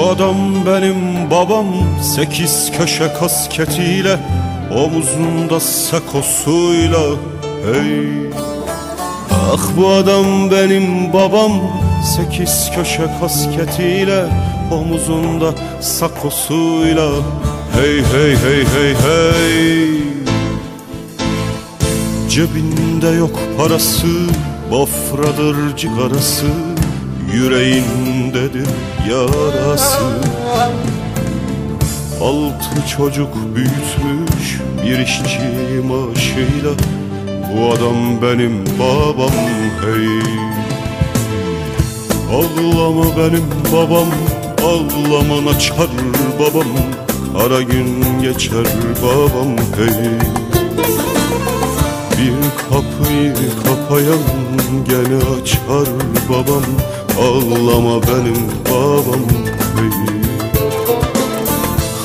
adam benim babam Sekiz köşe kasketiyle Omuzunda sakosuyla Hey. Ah bu adam benim babam Sekiz köşe kasketiyle Omuzunda sakosuyla Hey hey hey hey hey. Cebinde yok parası Bafradır cigarası Yüreğindedir yarası. Altı çocuk büyütmüş bir işçi maaşıyla. Bu adam benim babam hey. Ağlama benim babam Ağlaman açar babam. Kara gün geçer babam hey. Bir kapıyı kapayan gene açar babam Ağlama benim babam hey.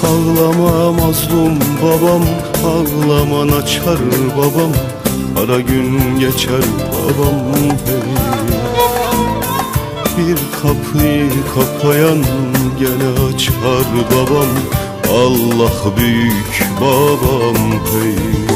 Ağlama mazlum babam Ağlaman açar babam Ara gün geçer babam hey. Bir kapıyı kapayan gene açar babam Allah büyük babam hey.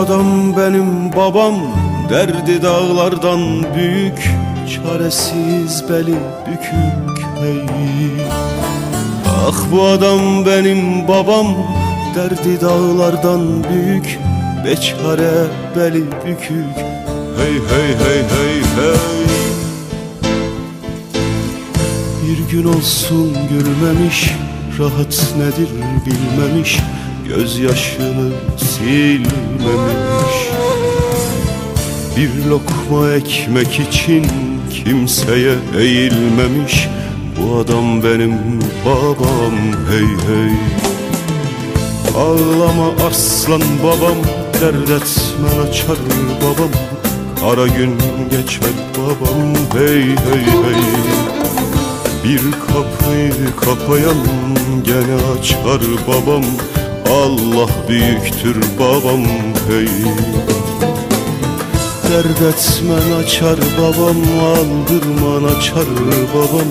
Adam benim babam Derdi dağlardan büyük Çaresiz beli bükük hey Ah bu adam benim babam Derdi dağlardan büyük Beçare beli bükük. Hey hey hey hey hey. Bir gün olsun gülmemiş Rahat nedir bilmemiş Gözyaşını silmemiş. Bir lokma ekmek için kimseye eğilmemiş. Bu adam benim babam hey hey. Ağlama arslan babam Dert etmen açar babam. Kara gün geçer babam hey hey hey. Bir kapıyı kapayan gene açar babam Allah büyüktür babam hey. Dert etmen açar babam Aldırman açar babam.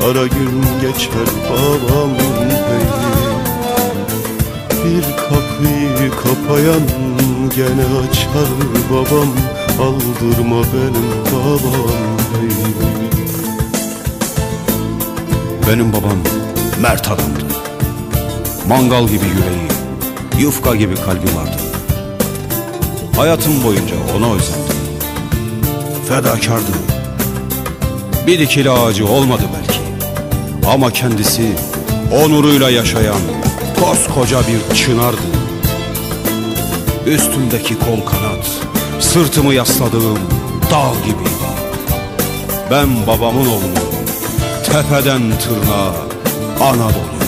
Kara gün geçer babam hey. Bir kapıyı kapayan gene açar babam. Aldırma benim babam hey. Benim babam mert adamdı. Mangal gibi yüreği, yufka gibi kalbi vardı. Hayatım boyunca ona özendim. Fedakardı. Bir dikili ağacı olmadı belki. Ama kendisi onuruyla yaşayan koskoca bir çınardı. Üstümdeki kol kanat, sırtımı yasladığım dağ gibiydi. Ben babamın oğlunu, tepeden tırnağa Anadolu.